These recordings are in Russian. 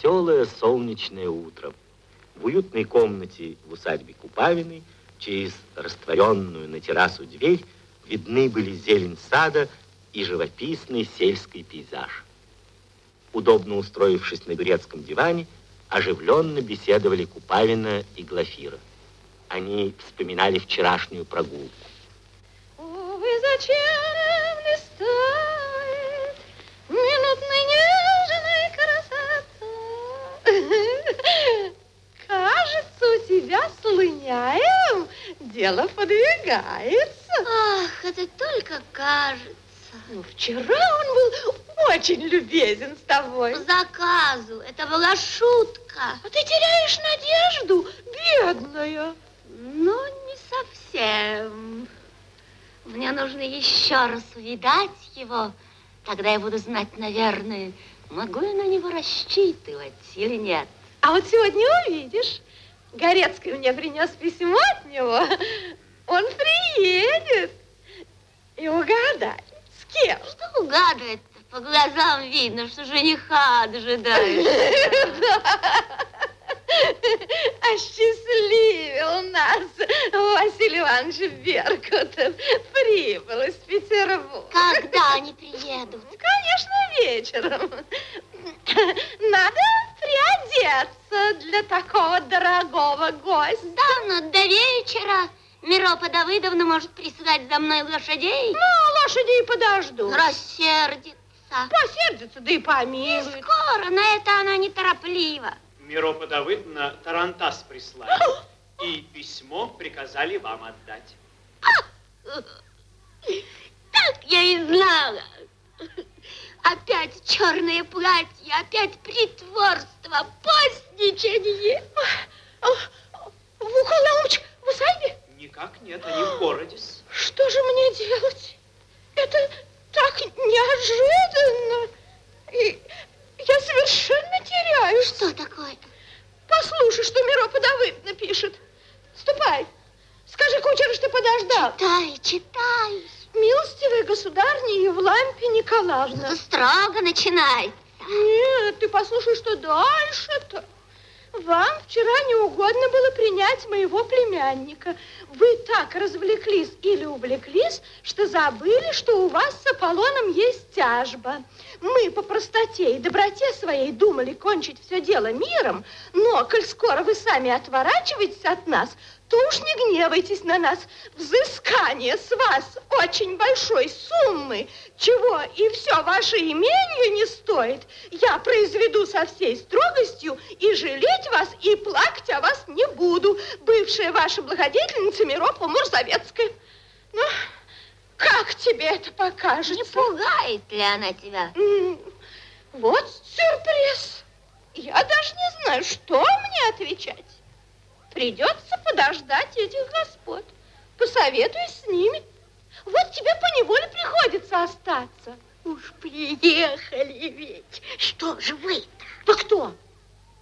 веселое солнечное утро. В уютной комнате в усадьбе Купавиной через растворенную на террасу дверь видны были зелень сада и живописный сельский пейзаж. Удобно устроившись на турецком диване, оживленно беседовали Купавина и Глафира. Они вспоминали вчерашнюю прогулку. Увы, зачем Тебя слыняем дело подвигается. Ах, это только кажется. Ну, вчера он был очень любезен с тобой. По заказу. Это была шутка. А ты теряешь надежду, бедная. Ну, не совсем. Мне нужно еще раз увидать его. Тогда я буду знать, наверное, могу я на него рассчитывать или нет. А вот сегодня увидишь. Горецкий мне принес письмо от него. Он приедет. И угадай, с кем? Что угадывает? По глазам видно, что жениха дожидаешь. Осчастливил нас Василий Иванович Беркутов. Прибыл из Петербурга. Когда они приедут? Конечно, вечером. Надо приодеться для такого дорогого гостя. Да, но до вечера Миропа Давыдовна может присылать за мной лошадей. Ну, лошадей подожду. Рассердится. Посердится, да и помилует. Не скоро, на это она нетороплива. Миропа Давыдовна Тарантас прислали. И письмо приказали вам отдать. Так я и знала. Опять черное платье, опять притворство, постничание. Вукол Наумович в усадьбе? Никак нет, они в городе. Что же мне делать? Это так неожиданно. И я совершенно теряюсь. Что такое? Послушай, что Миропа Давыдовна пишет. Ступай. Скажи кучеру, что подождал. Читай, читай. Милостивая государня Евлампия Николаевна. Строго начинается. Нет, ты послушай, что дальше-то. Вам вчера не угодно было принять моего племянника. Вы так развлеклись или увлеклись, что забыли, что у вас с Аполлоном есть тяжба. Мы по простоте и доброте своей думали кончить все дело миром, но, коль скоро вы сами отворачиваетесь от нас, то уж не гневайтесь на нас. Взыскание с вас очень большой суммы, чего и все ваше имение не стоит, я произведу со всей строгостью и жалеть вас, и плакать о вас не буду. Бывшая ваша благодетельница Миропа Мурзовецкая. Ну, как тебе это покажется? Не пугает ли она тебя? Вот сюрприз. Я даже не знаю, что мне отвечать. Придется подождать этих господ. Посоветуюсь с ними. Вот тебе поневоле приходится остаться. Уж приехали ведь. Что же вы-то? Да кто?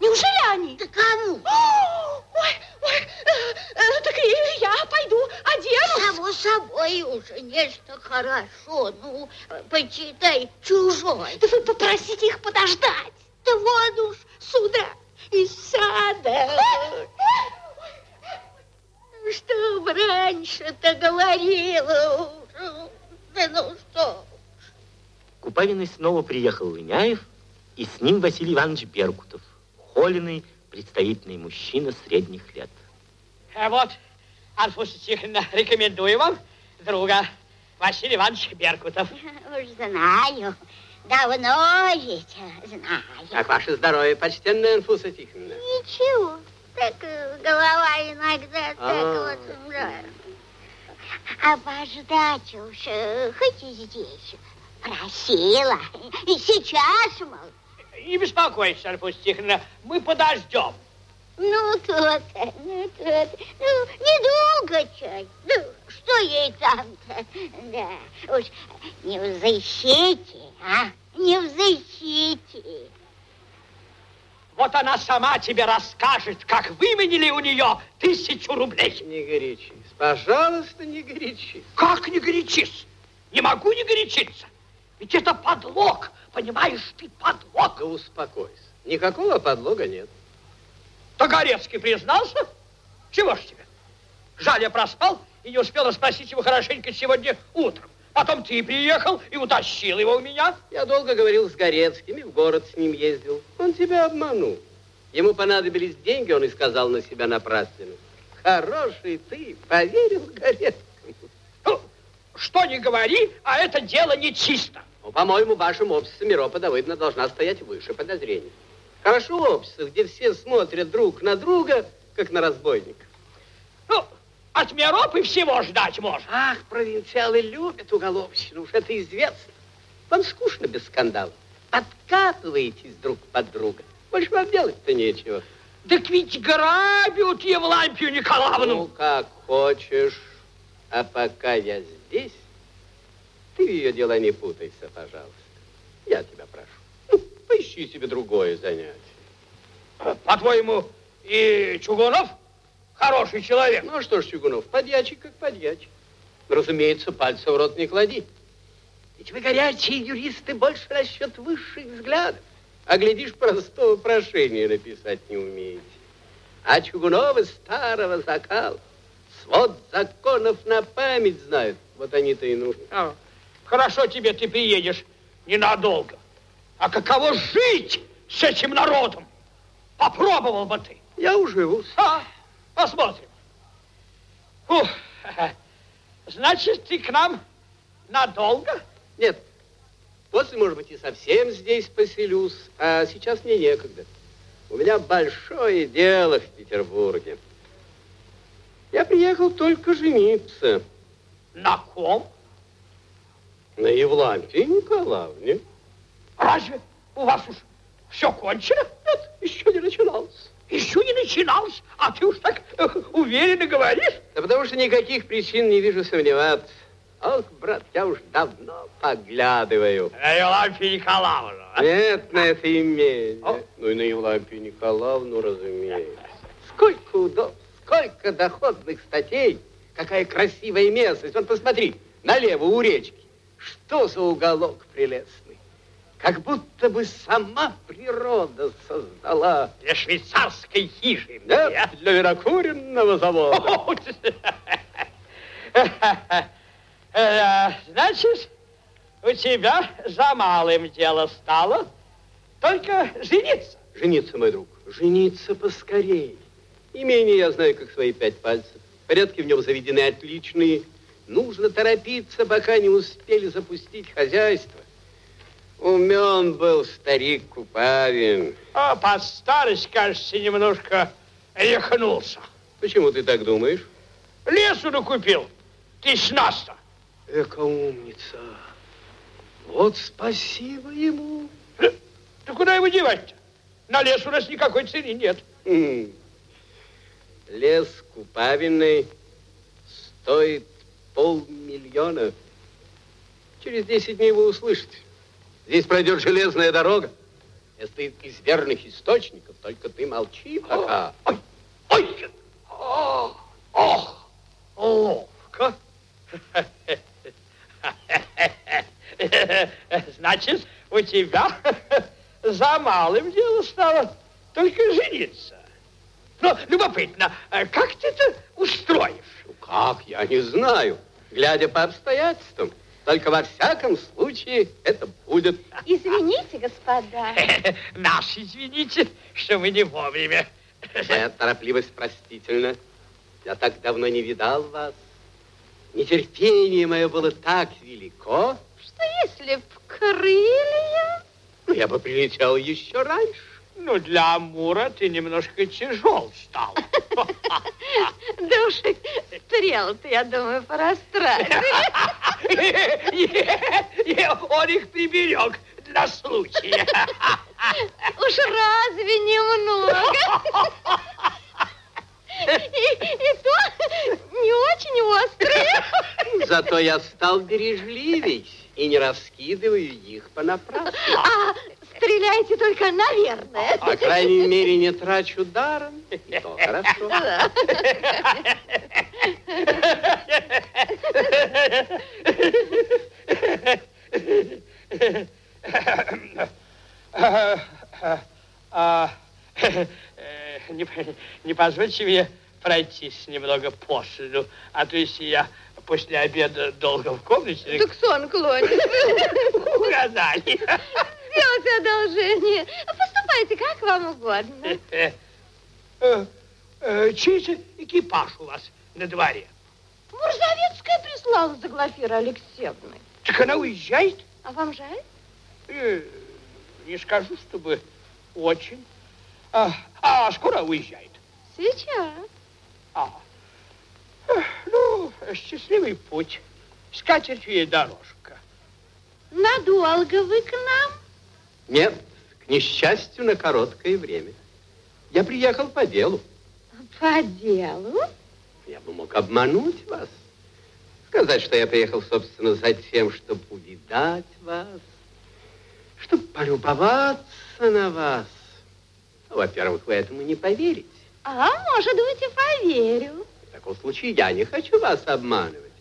Неужели они? Да кому? О, ой, ой, э, э, так и я пойду оденусь. Само собой уже нечто хорошо. Ну, почитай, чужой. Да вы попросите их подождать. Да вон уж сюда, из сада. Что бы раньше-то говорила? Да ну что? Купавиной снова приехал Лыняев, и с ним Василий Иванович Беркутов, холеный, представительный мужчина средних лет. А вот, Анфуса Тихоновна, рекомендую вам друга Василий Иванович Беркутов. Уж знаю. Давно ведь знаю. Как ваше здоровье, почтенная Анфуса Тихоновна? Ничего. Так голова иногда так вот, да. Обождать уж э, хоть и здесь. Просила. И сейчас, мол. Не беспокойтесь, Анфуса Тихоновна, мы подождем. Ну, то-то, ну, то-то. Ну, недолго чай. Ну, что ей там-то? Да, уж не в защите, а? Не в защите. Вот она сама тебе расскажет, как выменили у нее тысячу рублей. Не горячись. Пожалуйста, не горячись. Как не горячись? Не могу не горячиться. Ведь это подлог, понимаешь, ты подлог. Да успокойся. Никакого подлога нет. Тагорецкий признался? Чего ж тебе? Жаль, я проспал и не успел спросить его хорошенько сегодня утром. Потом ты приехал и утащил его у меня. Я долго говорил с Горецким и в город с ним ездил. Он тебя обманул. Ему понадобились деньги, он и сказал на себя напрасленно. Хороший ты, поверил Горецкому. Ну, что не говори, а это дело нечисто. Ну, по-моему, в вашем обществе Миропа Давыдовна должна стоять выше подозрений. Хорошо в обществе, где все смотрят друг на друга, как на разбойников. Ну, от Миропы всего ждать можно. Ах, провинциалы любят уголовщину, уж это известно. Вам скучно без скандалов. Подкатываетесь друг под друга. Больше вам делать-то нечего. Так ведь грабят Евлампию Николаевну. Ну, как хочешь. А пока я здесь, ты в ее дела не путайся, пожалуйста. Я тебя прошу. Ну, поищи себе другое занятие. По-твоему, и Чугунов хороший человек? Ну, а что ж, Чугунов, подьячий как подьячий. Разумеется, пальца в рот не клади. Ведь вы, горячие юристы, больше расчет высших взглядов. А глядишь, простого прошения написать не умеете. А Чугуновы старого закала. Свод законов на память знают. Вот они-то и нужны. А, хорошо тебе, ты приедешь ненадолго. А каково жить с этим народом? Попробовал бы ты. Я уживусь. А, посмотрим. Ух, значит, ты к нам надолго? Нет. После, может быть, и совсем здесь поселюсь. А сейчас мне некогда. У меня большое дело в Петербурге. Я приехал только жениться. На ком? На Евлампии Николаевне. Разве у вас уж все кончено? Нет, еще не начиналось. Еще не начиналось, а ты уж так э, уверенно говоришь? Да потому что никаких причин не вижу сомневаться. Ох, брат, я уж давно поглядываю. На Евлампию Николаевну. Нет, на это имение. О. Ну и на Евлампию Николаевну, разумеется. Сколько удобств, сколько доходных статей. Какая красивая местность. Вот посмотри, налево у речки. Что за уголок прелестный. Как будто бы сама природа создала. Для швейцарской хижины. Да, для винокуренного завода. Э, Значит, у тебя за малым дело стало только жениться. Жениться, мой друг, жениться поскорей. Имение я знаю, как свои пять пальцев. Порядки в нем заведены отличные. Нужно торопиться, пока не успели запустить хозяйство. Умен был старик Купавин. А под старость, кажется, немножко рехнулся. Почему ты так думаешь? Лесу накупил. Ты с нас-то. Эка умница. Вот спасибо ему. Ты куда его девать-то? На лес у нас никакой цены нет. М. Лес Купавиной стоит полмиллиона. Через 10 дней вы услышите. Здесь пройдет железная дорога. Это из верных источников, только ты молчи пока. Ой, ой, о, ох, ловко. Значит, у тебя за малым дело стало только жениться. Ну, любопытно, а как ты это устроишь? Ну, Как, я не знаю. Глядя по обстоятельствам. Только во всяком случае это будет. Извините, господа. Наш, извините, что мы не вовремя. Моя торопливость простительна. Я так давно не видал вас. Нетерпение мое было так велико, Что если б крылья? ну, я бы прилетел еще раньше. Ну, для Амура ты немножко тяжел стал. Да уж и стрел-то, я думаю, порастратили. Он их приберег для случая. Уж разве немного? И, и то не очень острые. Зато я стал бережливей и не раскидываю их понапрасну. А стреляйте только, наверное. По крайней мере, не трачу даром. И то хорошо. А, не, не позвольте мне пройтись немного после, а то если я после обеда долго в комнате... Так сон клонит. Угадали. Сделайте одолжение. Поступайте как вам угодно. Э, э, чей экипаж у вас на дворе? Мурзовецкая прислала за Глафирой Алексеевной. Так она уезжает? А вам жаль? Э, не скажу, чтобы очень. А, а скоро уезжает? Сейчас. А, ну, счастливый путь. С катертью ей дорожка. Надолго вы к нам? Нет, к несчастью, на короткое время. Я приехал по делу. По делу? Я бы мог обмануть вас. Сказать, что я приехал, собственно, за тем, чтобы увидать вас, чтобы полюбоваться на вас. Ну, Во-первых, вы этому не поверите. А, может быть, и поверю. В таком случае я не хочу вас обманывать.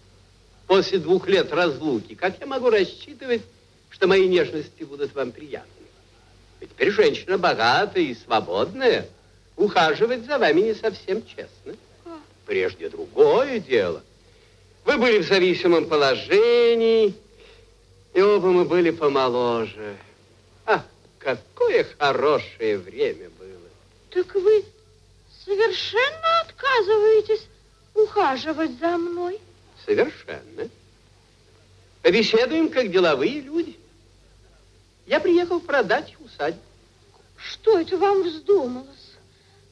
После двух лет разлуки, как я могу рассчитывать, что мои нежности будут вам приятны? Ведь теперь женщина богатая и свободная. Ухаживать за вами не совсем честно. Прежде другое дело. Вы были в зависимом положении, и оба мы были помоложе. Ах, какое хорошее время было. Так вы совершенно отказываетесь ухаживать за мной? Совершенно. Побеседуем, как деловые люди. Я приехал продать усадьбу. Что это вам вздумалось?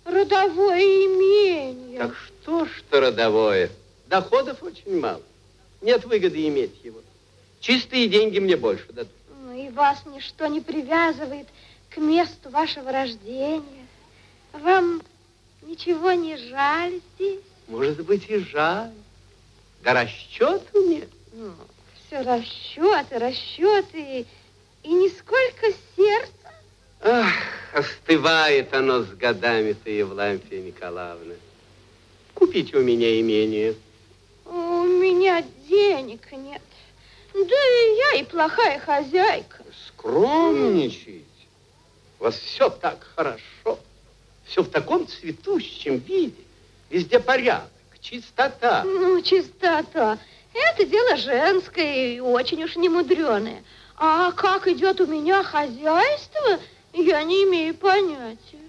Родовое имение. Так что ж что родовое? Доходов очень мало. Нет выгоды иметь его. Чистые деньги мне больше дадут. Ну, И вас ничто не привязывает к месту вашего рождения. Вам ничего не жаль здесь? Может быть, и жаль. Да расчету нет. Ну, все расчеты, расчеты, и нисколько сердца. Ах, остывает оно с годами-то, Евлампия Николаевна. Купите у меня имение. У меня денег нет. Да и я и плохая хозяйка. Скромничаете. У вас все так хорошо. Все в таком цветущем виде. Везде порядок, чистота. Ну, чистота. Это дело женское и очень уж немудреное. А как идет у меня хозяйство, я не имею понятия.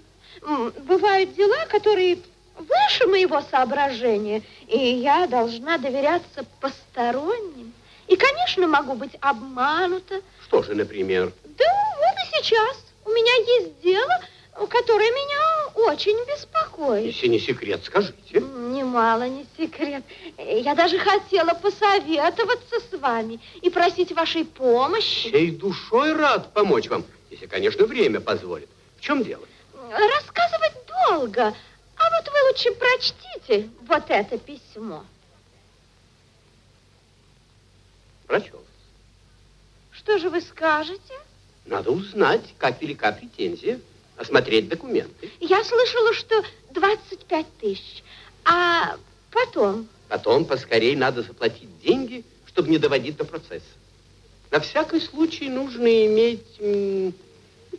Бывают дела, которые выше моего соображения, и я должна доверяться посторонним. И, конечно, могу быть обманута. Что же, например? Да вот и сейчас у меня есть дело, которое меня очень беспокоит. Если не секрет, скажите. Немало не секрет. Я даже хотела посоветоваться с вами и просить вашей помощи. Всей душой рад помочь вам, если, конечно, время позволит. В чем дело? Рассказывать долго, а вот вы лучше прочтите вот это письмо. Прочел. Что же вы скажете? Надо узнать, как велика претензия, осмотреть документы. Я слышала, что 25 тысяч. А потом? Потом поскорей надо заплатить деньги, чтобы не доводить до процесса. На всякий случай нужно иметь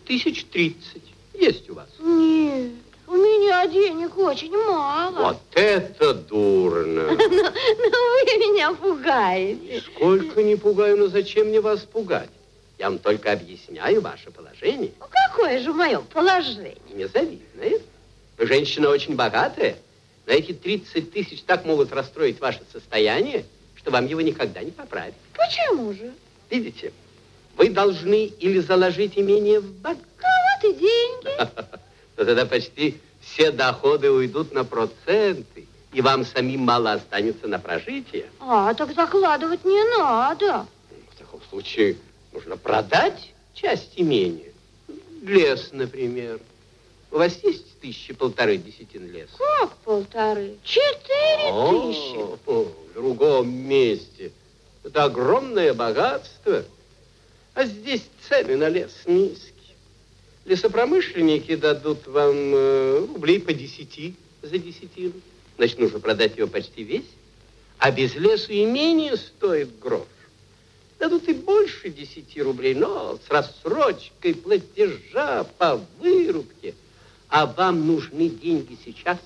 тысяч тридцать. Есть у вас? Нет, у меня денег очень мало. Вот это дурно. Ну, ну, вы меня пугаете. Сколько не пугаю, но зачем мне вас пугать? Я вам только объясняю ваше положение. Ну, какое же мое положение? Незавидное. Вы женщина очень богатая. Но эти 30 тысяч так могут расстроить ваше состояние, что вам его никогда не поправить. Почему же? Видите, вы должны или заложить имение в банк, Ну, вот и деньги. то тогда почти все доходы уйдут на проценты, и вам самим мало останется на прожитие. А, так закладывать не надо. В таком случае нужно продать часть имения. Лес, например. У вас есть тысячи полторы десятин леса? Как полторы? Четыре тысячи. О, в другом месте. Это огромное богатство. А здесь цены на лес низкие. Лесопромышленники дадут вам э, рублей по десяти за десятину. Значит, нужно продать его почти весь. А без лесу имение стоит грош. Дадут и больше 10 рублей, но с рассрочкой платежа по вырубке. А вам нужны деньги сейчас?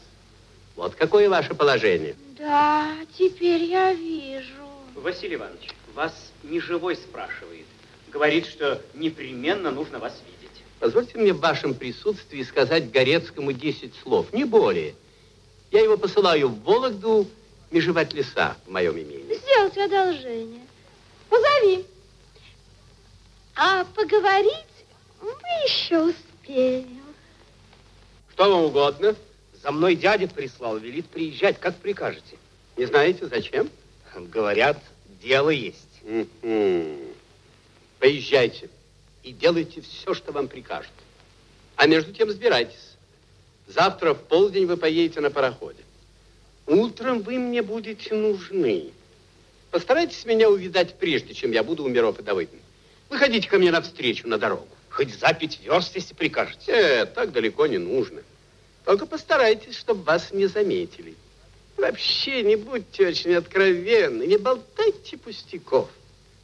Вот какое ваше положение. Да, теперь я вижу. Василий Иванович, вас не живой спрашивает. Говорит, что непременно нужно вас видеть. Позвольте мне в вашем присутствии сказать Горецкому 10 слов, не более. Я его посылаю в Вологду межевать леса в моем имении. Сделайте одолжение. Позови. А поговорить мы еще успеем. Что вам угодно? За мной дядя прислал, велит приезжать, как прикажете. Не знаете, зачем? Говорят, дело есть. Поезжайте и делайте все, что вам прикажут. А между тем сбирайтесь. Завтра в полдень вы поедете на пароходе. Утром вы мне будете нужны. Постарайтесь меня увидать прежде, чем я буду у Миров и Давыдовны. Выходите ко мне навстречу на дорогу. Хоть за пять верст, если прикажете. Э, так далеко не нужно. Только постарайтесь, чтобы вас не заметили. Вообще не будьте очень откровенны, не болтайте пустяков.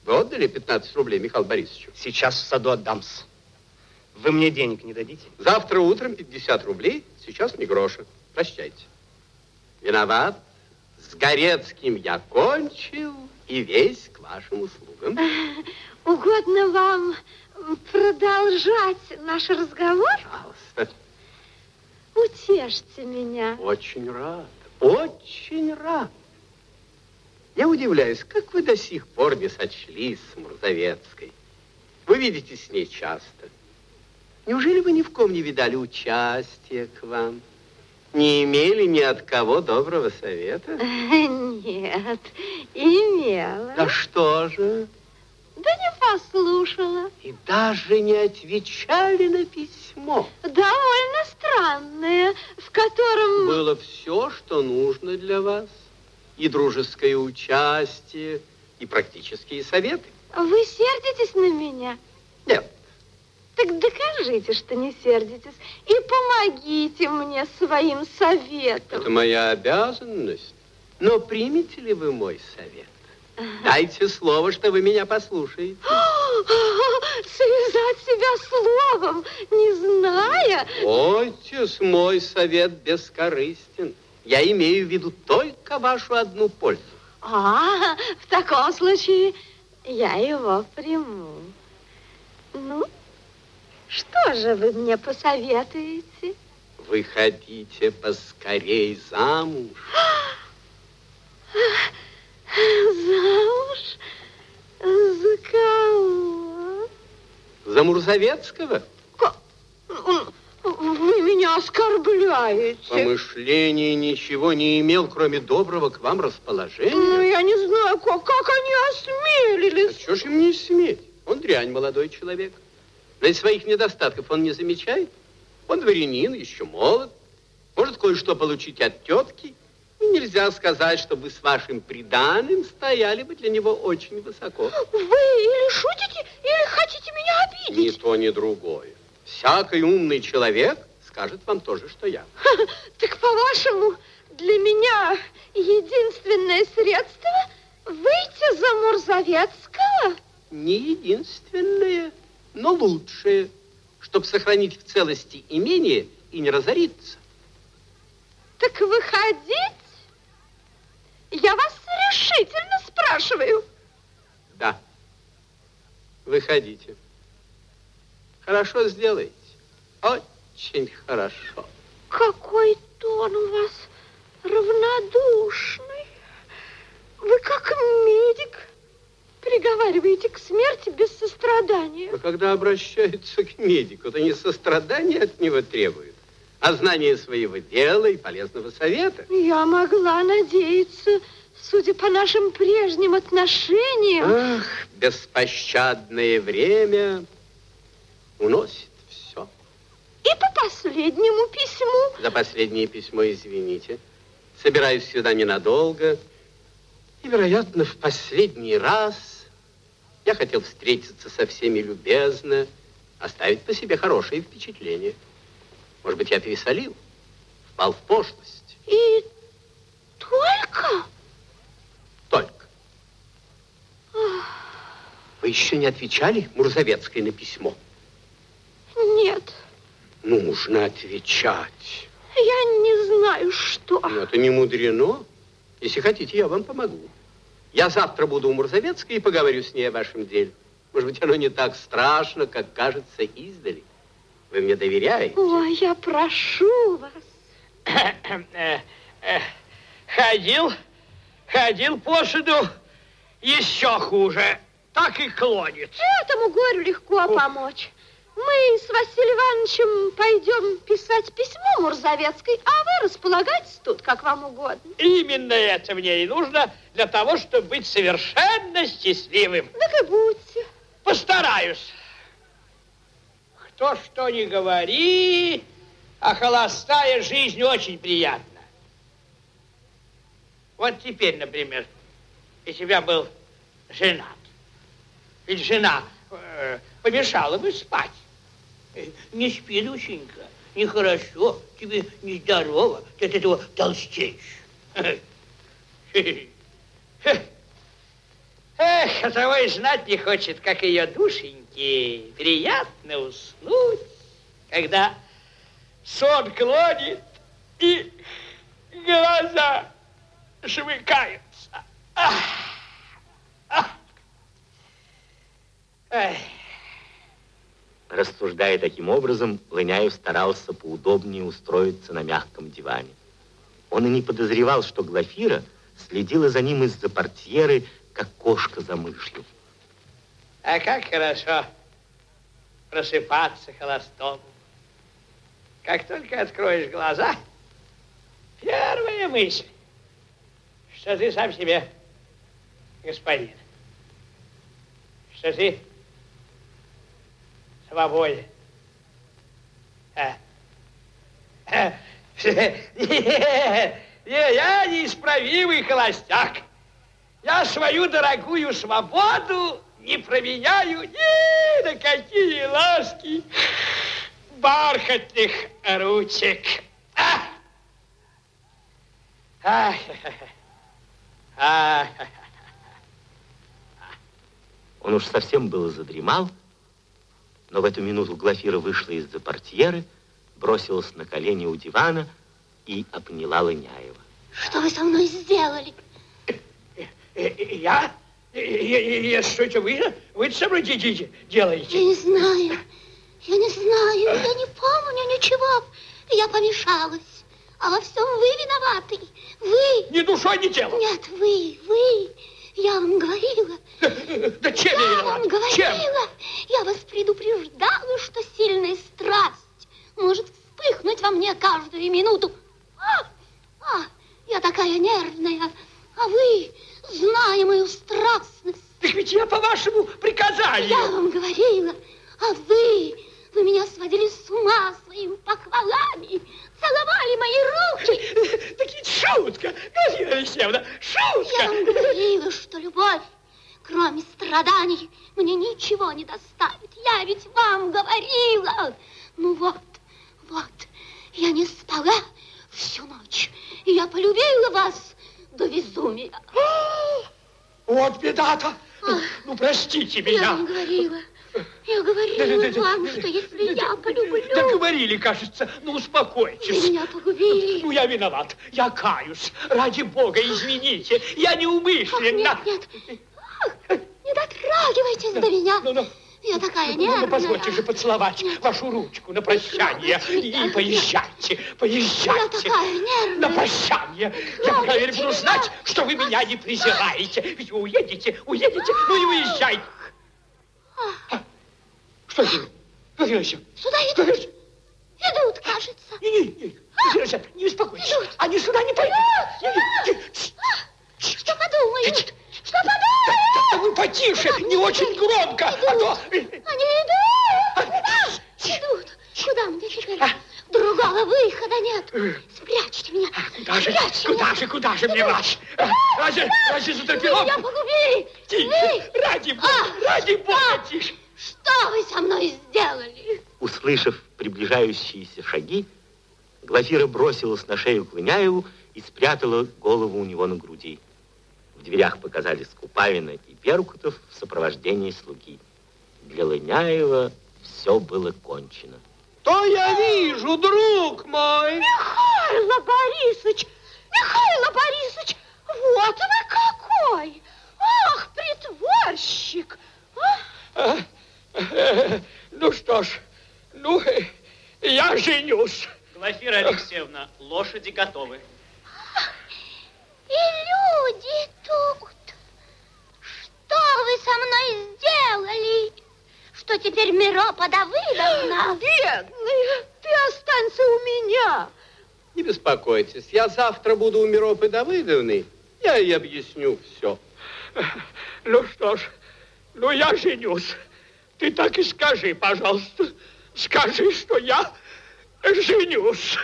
Вы отдали 15 рублей Михаилу Борисовичу? Сейчас в саду отдамся. Вы мне денег не дадите? Завтра утром 50 рублей, сейчас ни гроша. Прощайте. Виноват. С Горецким я кончил и весь к вашим услугам. Угодно вам продолжать наш разговор? Пожалуйста. Утешьте меня. Очень рад, очень рад. Я удивляюсь, как вы до сих пор не сочлись с Мурзовецкой. Вы видитесь с ней часто. Неужели вы ни в ком не видали участия к вам? Не имели ни от кого доброго совета? Нет, имела. Да что же? Да не послушала. И даже не отвечали на письмо. Довольно странное, в котором... Было все, что нужно для вас. И дружеское участие, и практические советы. Вы сердитесь на меня? Нет, Так докажите, что не сердитесь. И помогите мне своим советом. это моя обязанность. Но примете ли вы мой совет? Дайте слово, что вы меня послушаете. Связать себя словом, не зная... Отец, мой совет бескорыстен. Я имею в виду только вашу одну пользу. А, в таком случае я его приму. Ну, что же вы мне посоветуете? Выходите поскорей замуж. Замуж? За кого? За Мурзовецкого? Вы меня оскорбляете. Помышление ничего не имел, кроме доброго к вам Ну, расположения. я не знаю, как, как они А осмелились. что ж им не сметь? Он дрянь, молодой человек. Но своих недостатков он не замечает. Он дворянин, еще молод. Может кое-что получить от тетки. И нельзя сказать, что вы с вашим приданым стояли бы для него очень высоко. Вы или шутите, или хотите меня Ни обидеть. то, ни другое. Всякий умный человек скажет вам то же, что я. Так, по-вашему, для меня единственное средство выйти за Мурзовецкого? Не единственное, но лучшее, чтобы сохранить в целости имение и не разориться. Так выходить? Я вас решительно спрашиваю. Да. Выходите. Хорошо сделаете. Очень хорошо. Какой тон у вас равнодушный. Вы как медик приговариваете к смерти без сострадания. Но когда обращаются к медику, то не сострадание от него требуют, а знание своего дела и полезного совета. Я могла надеяться, судя по нашим прежним отношениям, Ах, беспощадное время уносит все. и по последнему письму. За последнее письмо извините. Собираюсь сюда ненадолго. И, вероятно, в последний раз я хотел встретиться со всеми любезно, оставить по себе хорошее впечатление. Может быть, я пересолил, впал в пошлость. И только... Только. Вы еще не отвечали Мурзовецкой на письмо? Нет, Нужно отвечать. я не знаю, что. Но это не мудрено. Если хотите, я вам помогу. Я завтра буду у Мурзовецкой и поговорю с ней о вашем деле. Может быть, оно не так страшно, как кажется издали. Вы мне доверяете? Ой, я прошу вас. Ходил, ходил по суду, еще хуже. Так и клонит. Этому горю легко помочь. Мы с Василием Ивановичем пойдем писать письмо Мурзовецкой, а вы располагайтесь тут, как вам угодно. Именно это мне и нужно для того, чтобы быть совершенно счастливым. Так и будьте. Постараюсь. Кто что ни говори, а холостая жизнь очень приятна. Вот теперь, например, если бы я был женат, ведь жена э, помешала бы спать. Э, Не спи, душенька, нехорошо, тебе нездорово, ты от этого толстеешь. Эх, а того и знать не хочет, как ее душеньки приятно уснуть, когда сон клонит и глаза смыкаются. Ах! Ах! Эх. Рассуждая таким образом, Лыняев старался поудобнее устроиться на мягком диване. Он и не подозревал, что Глафира следила за ним из-за портьеры, как кошка за мышью. А как хорошо просыпаться холостому. Как только откроешь глаза, первая мысль, что ты сам себе господин, что ты свободен. А? А? Нет, не, я неисправимый холостяк. Я свою дорогую свободу не променяю ни на какие ласки бархатных ручек. А! А! А! Он уж совсем было задремал, но в эту минуту Глафира вышла из-за портьеры, бросилась на колени у дивана и обняла Лыняева. Что вы со мной сделали? Я? Я, что это вы? Вы со мной де- де- Я делаете? не знаю. Я не знаю. Я не помню ничего. Я помешалась. А во всем вы виноваты. Вы. Ни душой, ни телом. Нет, вы, вы. Я вам говорила. Да чем я Я вам Чем? говорила. Я вас предупреждала, что сильная страсть может вспыхнуть во мне каждую минуту. А, а, я такая нервная. А вы, зная мою страстность, Так ведь я по вашему приказанию. я вам говорила, а вы, вы меня сводили с ума своими похвалами, целовали мои руки. Так ведь шутка, Глафира Алексеевна, шутка. Я вам говорила, что любовь, кроме страданий, мне ничего не доставит. Я ведь вам говорила. Ну вот, вот, я не спала всю ночь, и я полюбила вас до безумия. Вот беда-то. Ну, ну, простите Я меня. вам говорила, я говорила вам, что если я полюблю, говорили, кажется. Ну, вы успокойтесь. меня погубили. Ну, я виноват. Я каюсь. Ради бога, извините. Я Ах, неумышленно. нет, нет. Ах, не дотрагивайтесь до меня. Ну, ну. Я такая Ну, ну, нервная. позвольте же поцеловать вашу ручку на прощание. И, и поезжайте, Я поезжайте. такая На нервная. прощание. Я Ловите проверь буду знать, что вы меня не презираете. Ведь вы уедете, уедете, ну и уезжайте. А, Глафира Алексеевна, Сюда идут. Идут, кажется. Не, не, не, Глафира Алексеевна, не беспокойтесь. Идут. Они сюда не пойдут. Не, не, не. Что подумают? Что Да, подумают? да, да вы потише, не очень громко, а то... Они идут. Идут. Куда мне теперь? Другого выхода нет. Спрячьте меня. Куда же, Спрячьте куда меня. же, куда же мне вас? А, Разве, разве за Вы меня погубили. Тише, ради бога, А, ради бога, а. тише. Что вы со мной сделали? Услышав приближающиеся шаги, Глафира бросилась на шею к Лыняеву и спрятала голову у него на груди. В дверях показались Купавина и Беркутов в сопровождении слуги. Для Лыняева все было кончено. То я вижу, друг мой. Михайло Борисович, Михайло Борисович, вот вы какой! Ах, притворщик! А? Ну что ж, ну, я женюсь. Глафира Алексеевна, лошади готовы. И люди тут. Что вы со мной сделали? Что теперь Миропа Давыдовна? Бедный, ты останься у меня. Не беспокойтесь, я завтра буду у Миропы Давыдовны. Я ей объясню все. Ну что ж, ну я женюсь. Ты так и скажи, пожалуйста. Скажи, что я женюсь.